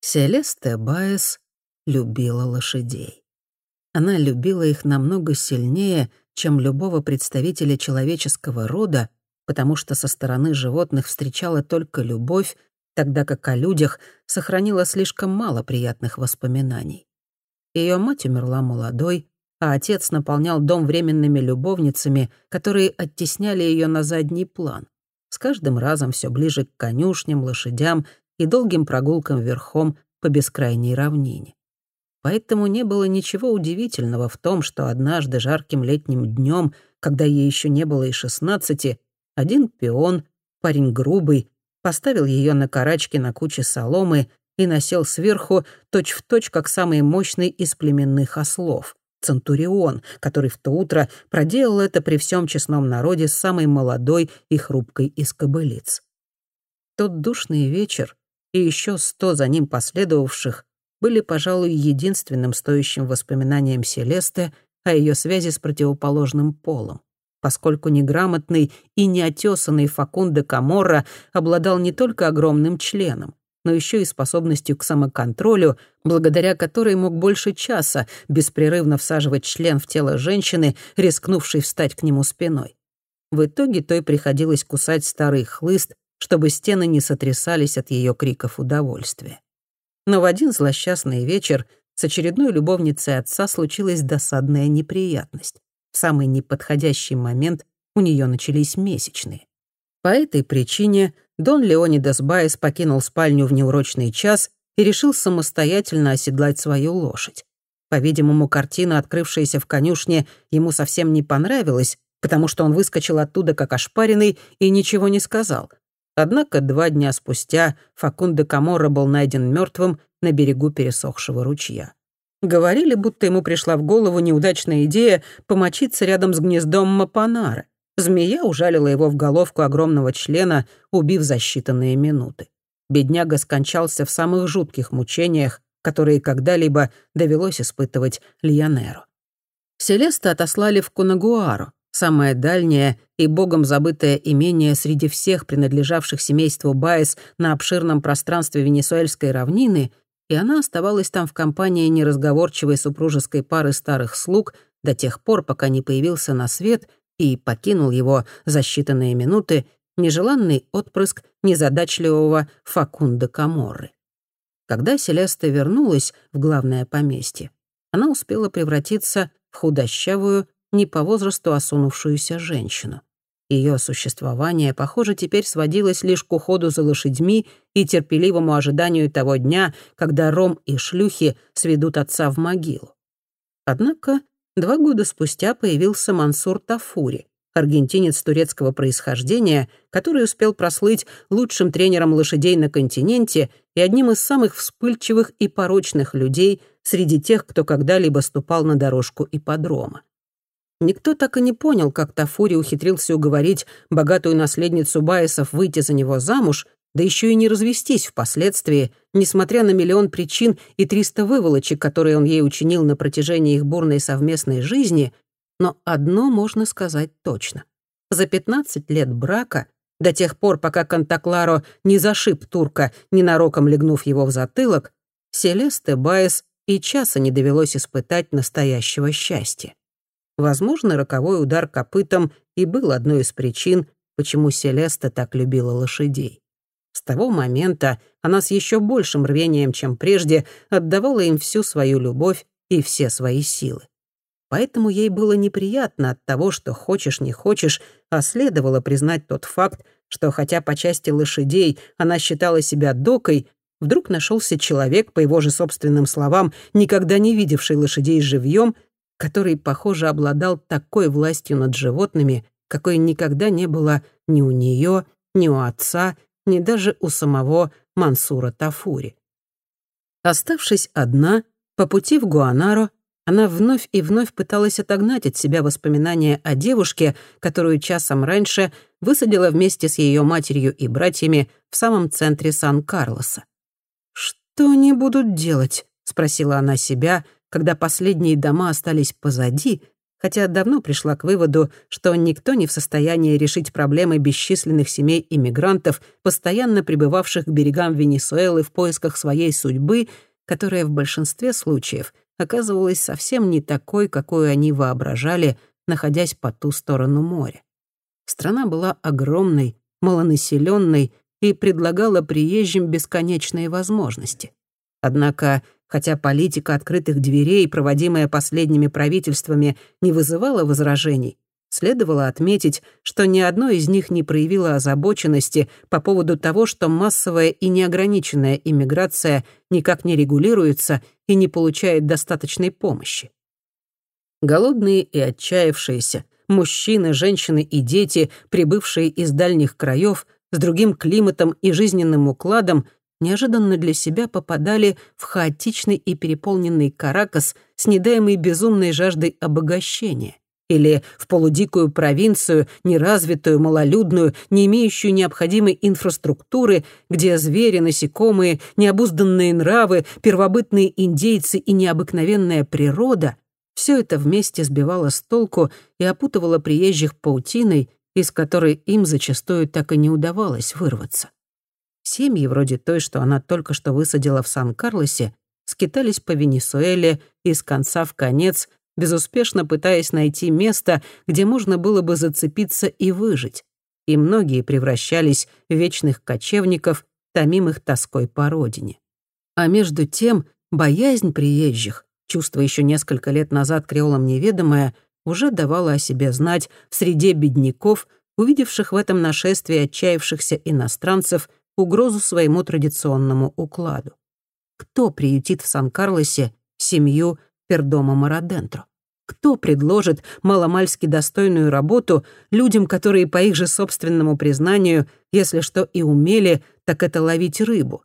Селеста Баес любила лошадей. Она любила их намного сильнее, чем любого представителя человеческого рода, потому что со стороны животных встречала только любовь, тогда как о людях сохранила слишком мало приятных воспоминаний. Ее мать умерла молодой, а отец наполнял дом временными любовницами, которые оттесняли ее на задний план. С каждым разом все ближе к конюшням, лошадям и долгим прогулкам верхом по бескрайней равнине. Поэтому не было ничего удивительного в том, что однажды жарким летним днем, когда ей еще не было и шестнадцати, один пион, парень грубый, поставил ее на карачки на куче соломы и насел сверху точь-в-точь, точь, как самый мощный из племенных ослов — Центурион, который в то утро проделал это при всем честном народе с самой молодой и хрупкой из кобылиц. Тот душный вечер и еще сто за ним последовавших были, пожалуй, единственным стоящим воспоминанием Селесты о ее связи с противоположным полом поскольку неграмотный и неотесанный Факунде Каморра обладал не только огромным членом, но еще и способностью к самоконтролю, благодаря которой мог больше часа беспрерывно всаживать член в тело женщины, рискнувшей встать к нему спиной. В итоге той приходилось кусать старый хлыст, чтобы стены не сотрясались от ее криков удовольствия. Но в один злосчастный вечер с очередной любовницей отца случилась досадная неприятность. В самый неподходящий момент у нее начались месячные. По этой причине Дон Леонидас Байес покинул спальню в неурочный час и решил самостоятельно оседлать свою лошадь. По-видимому, картина, открывшаяся в конюшне, ему совсем не понравилась, потому что он выскочил оттуда как ошпаренный и ничего не сказал. Однако два дня спустя Факунде Каморра был найден мертвым на берегу пересохшего ручья. Говорили, будто ему пришла в голову неудачная идея помочиться рядом с гнездом Мапанара. Змея ужалила его в головку огромного члена, убив за считанные минуты. Бедняга скончался в самых жутких мучениях, которые когда-либо довелось испытывать Лионеру. Селеста отослали в Кунагуару, самое дальнее и богом забытое имение среди всех принадлежавших семейству Байес на обширном пространстве Венесуэльской равнины, и она оставалась там в компании неразговорчивой супружеской пары старых слуг до тех пор, пока не появился на свет и покинул его за считанные минуты нежеланный отпрыск незадачливого Факунда Каморры. Когда Селеста вернулась в главное поместье, она успела превратиться в худощавую, не по возрасту осунувшуюся женщину. Ее существование, похоже, теперь сводилось лишь к уходу за лошадьми и терпеливому ожиданию того дня, когда Ром и шлюхи сведут отца в могилу. Однако два года спустя появился Мансур Тафури, аргентинец турецкого происхождения, который успел прослыть лучшим тренером лошадей на континенте и одним из самых вспыльчивых и порочных людей среди тех, кто когда-либо ступал на дорожку ипподрома. Никто так и не понял, как Тафури ухитрился уговорить богатую наследницу Байесов выйти за него замуж, да еще и не развестись впоследствии, несмотря на миллион причин и триста выволочек, которые он ей учинил на протяжении их бурной совместной жизни, но одно можно сказать точно. За 15 лет брака, до тех пор, пока Кантакларо не зашиб турка, ненароком легнув его в затылок, Селесте Байес и часа не довелось испытать настоящего счастья. Возможно, роковой удар копытом и был одной из причин, почему Селеста так любила лошадей. С того момента она с еще большим рвением, чем прежде, отдавала им всю свою любовь и все свои силы. Поэтому ей было неприятно от того, что хочешь не хочешь, а следовало признать тот факт, что хотя по части лошадей она считала себя докой, вдруг нашелся человек, по его же собственным словам, никогда не видевший лошадей живьем — который, похоже, обладал такой властью над животными, какой никогда не было ни у нее, ни у отца, ни даже у самого Мансура Тафури. Оставшись одна, по пути в Гуанаро, она вновь и вновь пыталась отогнать от себя воспоминания о девушке, которую часом раньше высадила вместе с ее матерью и братьями в самом центре Сан-Карлоса. «Что они будут делать?» — спросила она себя — когда последние дома остались позади, хотя давно пришла к выводу, что никто не в состоянии решить проблемы бесчисленных семей иммигрантов, постоянно пребывавших к берегам Венесуэлы в поисках своей судьбы, которая в большинстве случаев оказывалась совсем не такой, какую они воображали, находясь по ту сторону моря. Страна была огромной, малонаселенной и предлагала приезжим бесконечные возможности. Однако Хотя политика открытых дверей, проводимая последними правительствами, не вызывала возражений, следовало отметить, что ни одно из них не проявило озабоченности по поводу того, что массовая и неограниченная иммиграция никак не регулируется и не получает достаточной помощи. Голодные и отчаявшиеся, мужчины, женщины и дети, прибывшие из дальних краев, с другим климатом и жизненным укладом — неожиданно для себя попадали в хаотичный и переполненный Каракас с недаемой безумной жаждой обогащения или в полудикую провинцию, неразвитую, малолюдную, не имеющую необходимой инфраструктуры, где звери, насекомые, необузданные нравы, первобытные индейцы и необыкновенная природа — все это вместе сбивало с толку и опутывало приезжих паутиной, из которой им зачастую так и не удавалось вырваться. Семьи, вроде той, что она только что высадила в Сан-Карлосе, скитались по Венесуэле из конца в конец, безуспешно пытаясь найти место, где можно было бы зацепиться и выжить. И многие превращались в вечных кочевников, томимых тоской по родине. А между тем, боязнь приезжих, чувство еще несколько лет назад креолам неведомое, уже давала о себе знать в среде бедняков, увидевших в этом нашествии отчаявшихся иностранцев угрозу своему традиционному укладу. Кто приютит в Сан-Карлосе семью Пердома Марадентро? Кто предложит маломальски достойную работу людям, которые, по их же собственному признанию, если что и умели, так это ловить рыбу?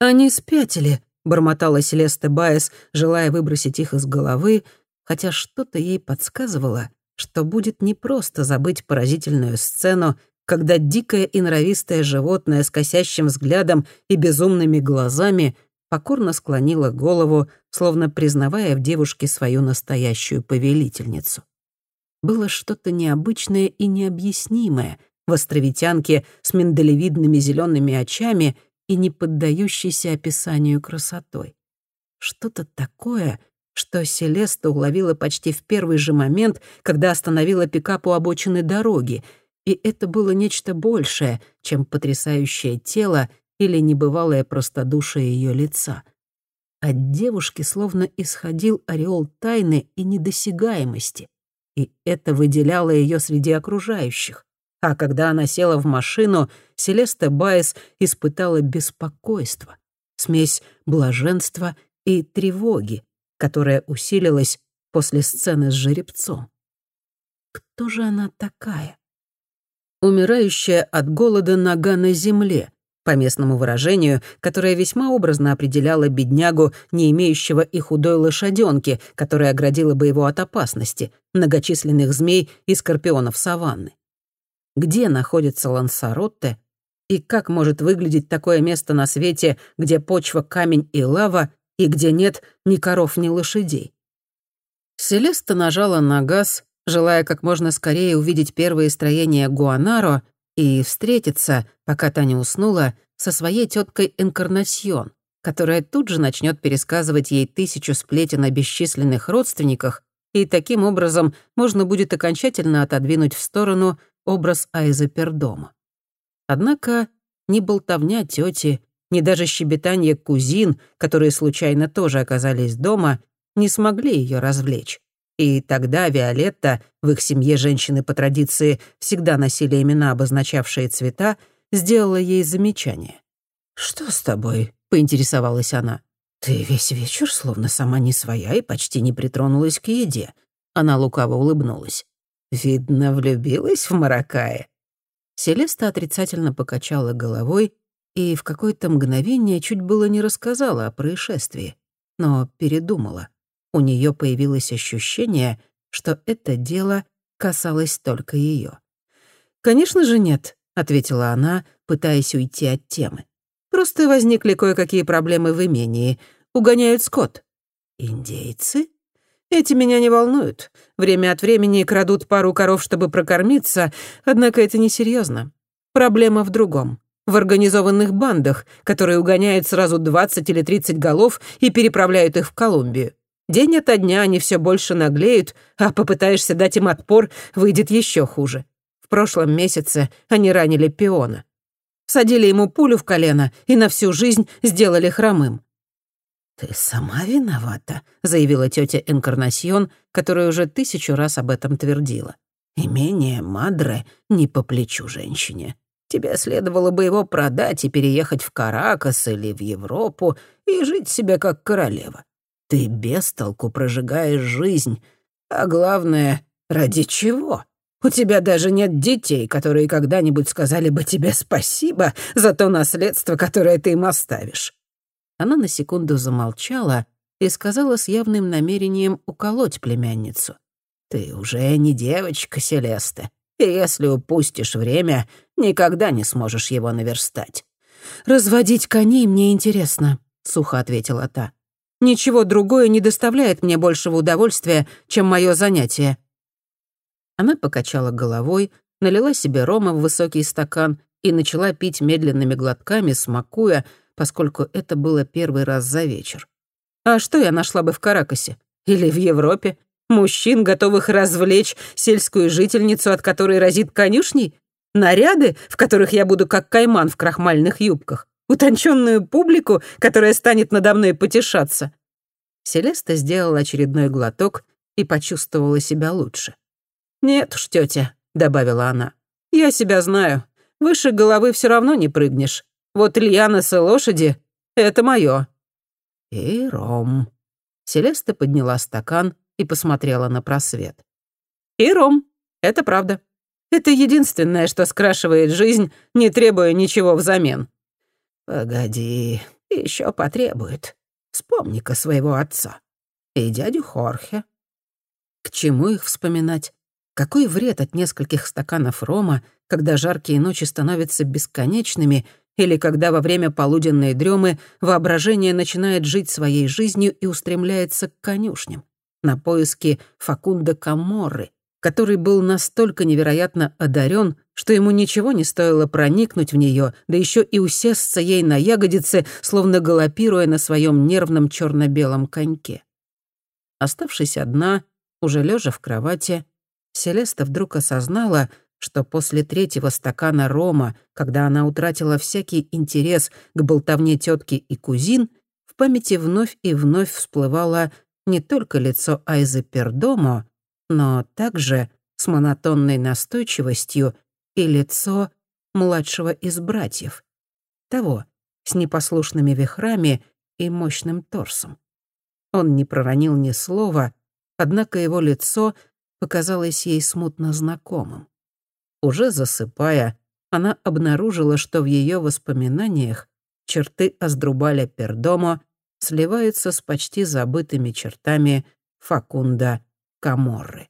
«Они спятили», — бормотала Селеста Байес, желая выбросить их из головы, хотя что-то ей подсказывало, что будет непросто забыть поразительную сцену, когда дикое и норовистое животное с косящим взглядом и безумными глазами покорно склонило голову, словно признавая в девушке свою настоящую повелительницу. Было что-то необычное и необъяснимое в островитянке с миндалевидными зелеными очами и не поддающейся описанию красотой. Что-то такое, что Селеста уловила почти в первый же момент, когда остановила пикап у обочины дороги — и это было нечто большее, чем потрясающее тело или небывалое простодушие ее лица. От девушки словно исходил ореол тайны и недосягаемости, и это выделяло ее среди окружающих. А когда она села в машину, Селеста Байес испытала беспокойство, смесь блаженства и тревоги, которая усилилась после сцены с жеребцом. Кто же она такая? Умирающая от голода нога на земле, по местному выражению, которое весьма образно определяло беднягу, не имеющего и худой лошаденки, которая оградила бы его от опасности, многочисленных змей и скорпионов саванны. Где находится Лансаротте и как может выглядеть такое место на свете, где почва камень и лава, и где нет ни коров, ни лошадей? Селеста нажала на газ, желая как можно скорее увидеть первые строения Гуанаро и встретиться, пока та не уснула, со своей теткой Энкарнасьон, которая тут же начнет пересказывать ей тысячу сплетен о бесчисленных родственниках, и таким образом можно будет окончательно отодвинуть в сторону образ Айза Пердома. Однако ни болтовня тети, ни даже щебетание кузин, которые случайно тоже оказались дома, не смогли ее развлечь. И тогда Виолетта, в их семье женщины по традиции всегда носили имена, обозначавшие цвета, сделала ей замечание. «Что с тобой?» — поинтересовалась она. «Ты весь вечер словно сама не своя и почти не притронулась к еде». Она лукаво улыбнулась. «Видно, влюбилась в Маракае». Селеста отрицательно покачала головой и в какое-то мгновение чуть было не рассказала о происшествии, но передумала у нее появилось ощущение, что это дело касалось только ее. «Конечно же нет», — ответила она, пытаясь уйти от темы. «Просто возникли кое-какие проблемы в имении. Угоняют скот». «Индейцы?» Эти меня не волнуют. Время от времени крадут пару коров, чтобы прокормиться, однако это несерьезно. Проблема в другом. В организованных бандах, которые угоняют сразу 20 или 30 голов и переправляют их в Колумбию. День ото дня они все больше наглеют, а попытаешься дать им отпор, выйдет еще хуже. В прошлом месяце они ранили пиона. Садили ему пулю в колено и на всю жизнь сделали хромым. «Ты сама виновата», — заявила тетя Энкарнасьон, которая уже тысячу раз об этом твердила. «Имение Мадре не по плечу женщине. Тебе следовало бы его продать и переехать в Каракас или в Европу и жить себе как королева. Ты без толку прожигаешь жизнь. А главное, ради чего? У тебя даже нет детей, которые когда-нибудь сказали бы тебе спасибо за то наследство, которое ты им оставишь. Она на секунду замолчала и сказала с явным намерением уколоть племянницу. «Ты уже не девочка, Селеста, и если упустишь время, никогда не сможешь его наверстать». «Разводить коней мне интересно», — сухо ответила та. «Ничего другое не доставляет мне большего удовольствия, чем мое занятие». Она покачала головой, налила себе рома в высокий стакан и начала пить медленными глотками, смакуя, поскольку это было первый раз за вечер. А что я нашла бы в Каракасе? Или в Европе? Мужчин, готовых развлечь сельскую жительницу, от которой разит конюшней? Наряды, в которых я буду как кайман в крахмальных юбках? Утонченную публику, которая станет надо мной потешаться? Селеста сделала очередной глоток и почувствовала себя лучше. «Нет уж, тетя», — добавила она, — «я себя знаю. Выше головы все равно не прыгнешь. Вот Ильянос и лошади — это мое. И ром. Селеста подняла стакан и посмотрела на просвет. И ром. Это правда. Это единственное, что скрашивает жизнь, не требуя ничего взамен. Погоди, еще потребует. Вспомни-ка своего отца. И дядю Хорхе. К чему их вспоминать? Какой вред от нескольких стаканов рома, когда жаркие ночи становятся бесконечными — или когда во время полуденной дремы воображение начинает жить своей жизнью и устремляется к конюшням, на поиски Факунда Каморры, который был настолько невероятно одарен, что ему ничего не стоило проникнуть в нее, да еще и усесться ей на ягодицы, словно галопируя на своем нервном черно-белом коньке. Оставшись одна, уже лежа в кровати, Селеста вдруг осознала, что после третьего стакана рома, когда она утратила всякий интерес к болтовне тетки и кузин, в памяти вновь и вновь всплывало не только лицо Айзы Пердомо, но также с монотонной настойчивостью и лицо младшего из братьев, того, с непослушными вихрами и мощным торсом. Он не проронил ни слова, однако его лицо показалось ей смутно знакомым. Уже засыпая, она обнаружила, что в ее воспоминаниях черты Аздрубаля Пердомо сливаются с почти забытыми чертами Факунда Каморры.